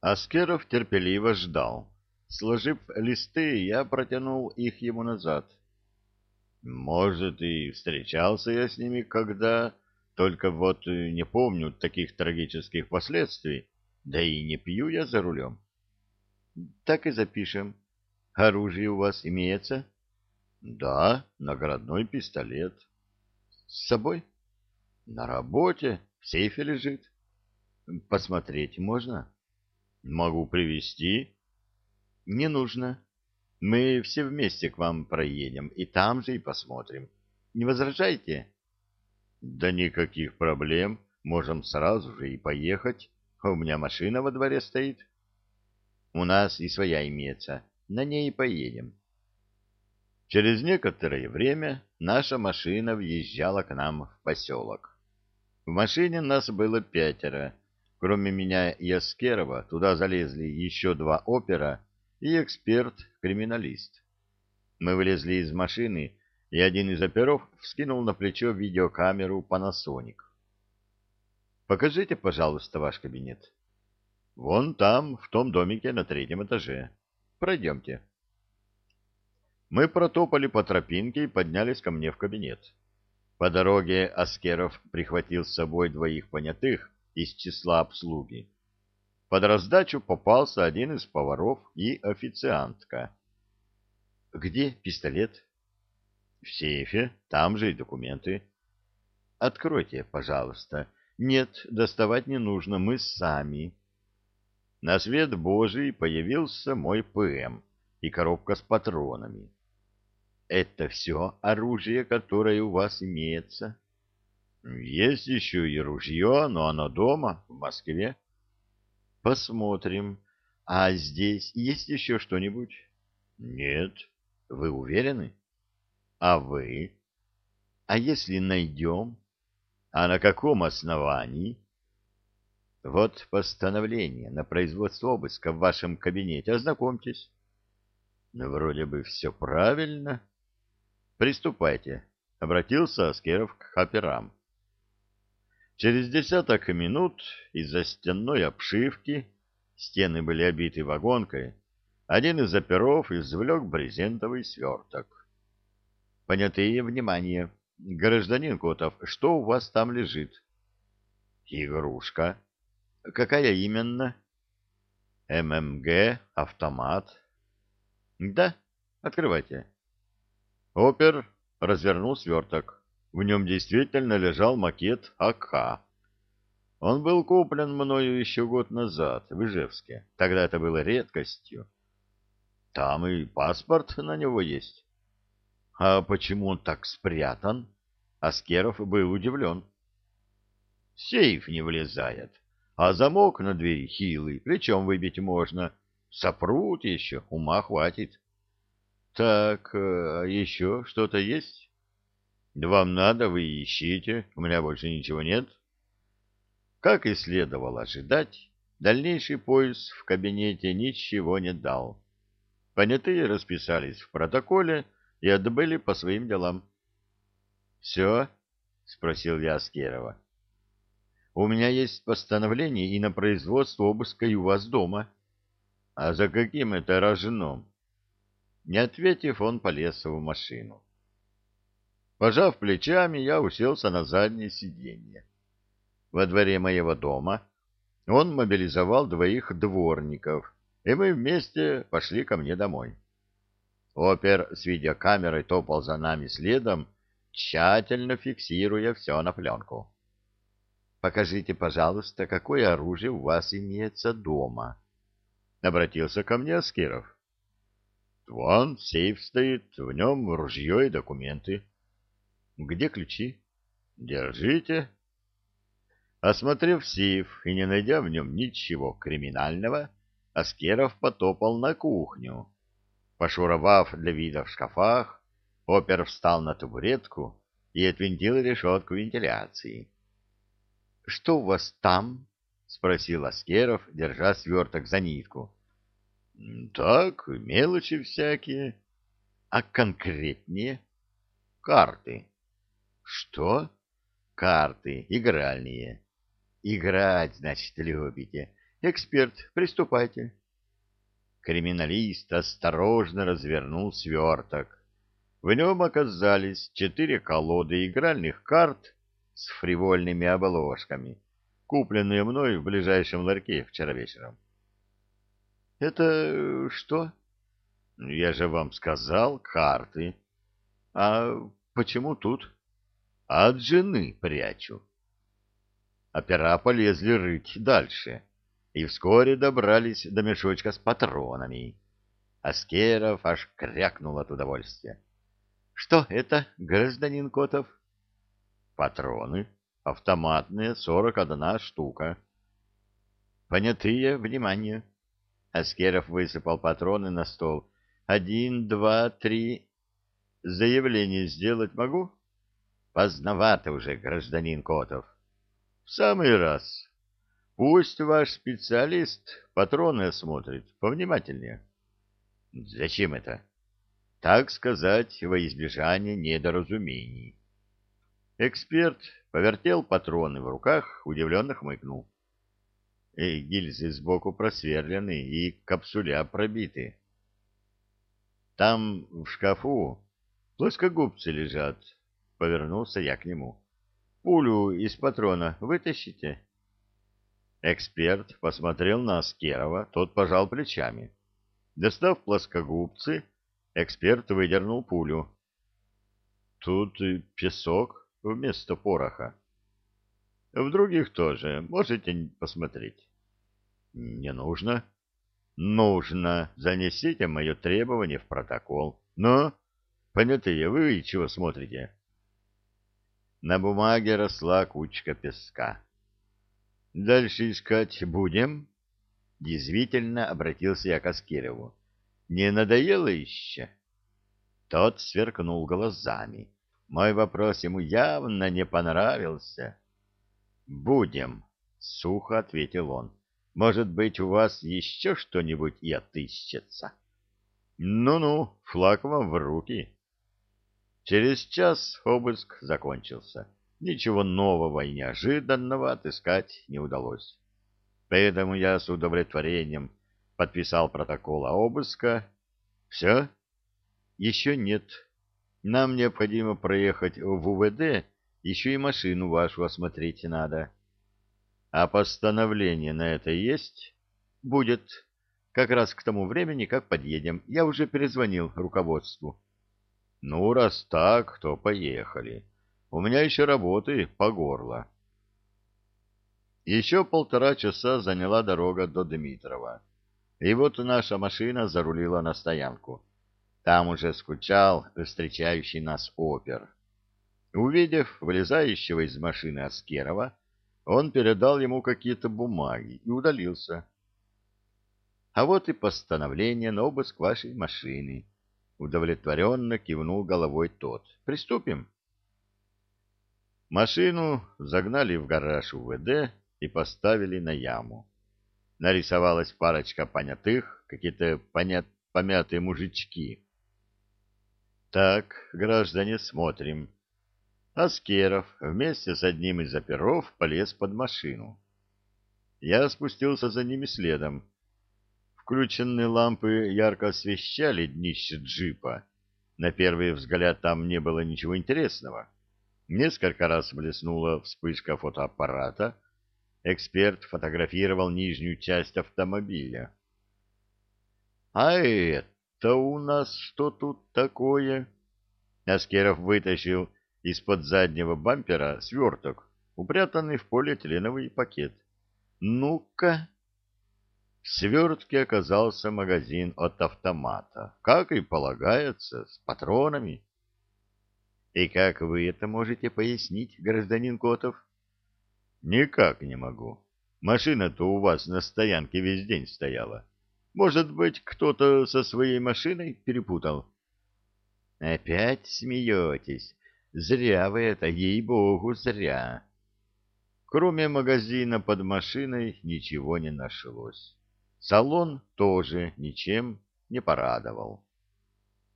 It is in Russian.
Аскеров терпеливо ждал. Сложив листы, я протянул их ему назад. Может, и встречался я с ними когда, только вот не помню таких трагических последствий, да и не пью я за рулем. Так и запишем. Оружие у вас имеется? Да, наградной пистолет. С собой? На работе, в сейфе лежит. Посмотреть можно? Могу привезти. Не нужно. Мы все вместе к вам проедем, и там же и посмотрим. Не возражаете? Да никаких проблем. Можем сразу же и поехать. У меня машина во дворе стоит. У нас и своя имеется. На ней и поедем. Через некоторое время наша машина въезжала к нам в поселок. В машине нас было пятеро. Кроме меня и Аскерова, туда залезли еще два опера и эксперт-криминалист. Мы вылезли из машины, и один из оперов вскинул на плечо видеокамеру Panasonic. «Покажите, пожалуйста, ваш кабинет». «Вон там, в том домике на третьем этаже. Пройдемте». Мы протопали по тропинке и поднялись ко мне в кабинет. По дороге Аскеров прихватил с собой двоих понятых из числа обслуги. Под раздачу попался один из поваров и официантка. — Где пистолет? — В сейфе, там же и документы. — Откройте, пожалуйста. Нет, доставать не нужно, мы сами. На свет Божий появился мой ПМ и коробка с патронами. Это все оружие, которое у вас имеется? Есть еще и ружье, но оно дома, в Москве. Посмотрим. А здесь есть еще что-нибудь? Нет. Вы уверены? А вы? А если найдем? А на каком основании? Вот постановление на производство обыска в вашем кабинете. Ознакомьтесь. Вроде бы все правильно. Приступайте, — обратился Аскеров к операм. Через десяток минут из-за стенной обшивки стены были обиты вагонкой, один из оперов извлек брезентовый сверток. Понятые, внимание, гражданин Котов, что у вас там лежит? Игрушка. Какая именно? ММГ, автомат. Да, открывайте. Опер развернул сверток. В нем действительно лежал макет АК. Он был куплен мною еще год назад в Ижевске. Тогда это было редкостью. Там и паспорт на него есть. А почему он так спрятан? Аскеров был удивлен. Сейф не влезает, а замок на двери хилый, плечом выбить можно. Сопрут еще, ума хватит. Так, а еще что-то есть? Вам надо, вы ищите, у меня больше ничего нет. Как и следовало ожидать, дальнейший поиск в кабинете ничего не дал. Понятые расписались в протоколе и отбыли по своим делам. — Все? — спросил я Аскерова. — У меня есть постановление и на производство обыска и у вас дома. — А за каким это рожном? Не ответив, он полез в машину. Пожав плечами, я уселся на заднее сиденье. Во дворе моего дома он мобилизовал двоих дворников, и мы вместе пошли ко мне домой. Опер с видеокамерой топал за нами следом, тщательно фиксируя все на пленку. «Покажите, пожалуйста, какое оружие у вас имеется дома?» — обратился ко мне Аскиров. Вон сейф стоит, в нем ружье и документы. Где ключи? Держите. Осмотрев сейф и не найдя в нем ничего криминального, Аскеров потопал на кухню. Пошуровав для вида в шкафах, опер встал на табуретку и отвинтил решетку вентиляции. — Что у вас там? — спросил Аскеров, держа сверток за нитку. — Так, мелочи всякие. — А конкретнее? — Карты. — Что? — Карты, игральные. — Играть, значит, любите. Эксперт, приступайте. Криминалист осторожно развернул сверток. В нем оказались четыре колоды игральных карт с фривольными обложками, купленные мной в ближайшем ларьке вчера вечером. — Это что? — Я же вам сказал, карты. — А почему тут? — От жены прячу. Опера полезли рыть дальше и вскоре добрались до мешочка с патронами. Аскеров аж крякнул от удовольствия. — Что это, гражданин Котов? — Патроны. Автоматные, сорок одна штука. — Понятые, внимание. Аскеров высыпал патроны на стол. — Один, два, три. Заявление сделать могу? — Поздновато уже, гражданин Котов. — В самый раз. Пусть ваш специалист патроны осмотрит повнимательнее. Зачем это? Так сказать, во избежание недоразумений. Эксперт повертел патроны в руках, удивленно хмыкнул. И гильзы сбоку просверлены, и капсуля пробиты. Там в шкафу плоскогубцы лежат. Повернулся я к нему. Пулю из патрона вытащите? Эксперт посмотрел на Аскерова, тот пожал плечами. Достав плоскогубцы, эксперт выдернул пулю. Тут песок вместо пороха. В других тоже. Можете посмотреть. Не нужно. Нужно. Занесите мое требование в протокол. Но, понятые, вы чего смотрите? На бумаге росла кучка песка. Дальше искать будем? Действительно обратился я к Аскерову. Не надоело еще? Тот сверкнул глазами. Мой вопрос ему явно не понравился. «Будем», — сухо ответил он. «Может быть, у вас еще что-нибудь и отыщется?» «Ну-ну, флаг вам в руки». Через час обыск закончился ничего нового и неожиданного отыскать не удалось. Поэтому я с удовлетворением подписал протокол обыска. Все? Еще нет. Нам необходимо проехать в УВД, еще и машину вашу осмотреть надо. А постановление на это есть? Будет. Как раз к тому времени, как подъедем. Я уже перезвонил руководству. Ну, раз так, то поехали. У меня еще работы по горло. Еще полтора часа заняла дорога до Дмитрова. И вот наша машина зарулила на стоянку. Там уже скучал встречающий нас опер. Увидев вылезающего из машины Аскерова, он передал ему какие-то бумаги и удалился. — А вот и постановление на обыск вашей машины. Удовлетворенно кивнул головой тот. — Приступим. — Машину загнали в гараж УВД и поставили на яму. Нарисовалась парочка понятых, какие-то понят... помятые мужички. Так, граждане, смотрим. Аскеров вместе с одним из оперов полез под машину. Я спустился за ними следом. Включенные лампы ярко освещали днище джипа. На первый взгляд там не было ничего интересного. Несколько раз блеснула вспышка фотоаппарата. Эксперт фотографировал нижнюю часть автомобиля. «А это у нас что тут такое?» Аскеров вытащил из-под заднего бампера сверток, упрятанный в полиэтиленовый пакет. «Ну-ка!» В свертке оказался магазин от автомата, как и полагается, с патронами. И как вы это можете пояснить, гражданин Котов? Никак не могу. Машина-то у вас на стоянке весь день стояла. Может быть, кто-то со своей машиной перепутал? Опять смеетесь. Зря вы это, ей-богу, зря. Кроме магазина под машиной ничего не нашлось. Салон тоже ничем не порадовал.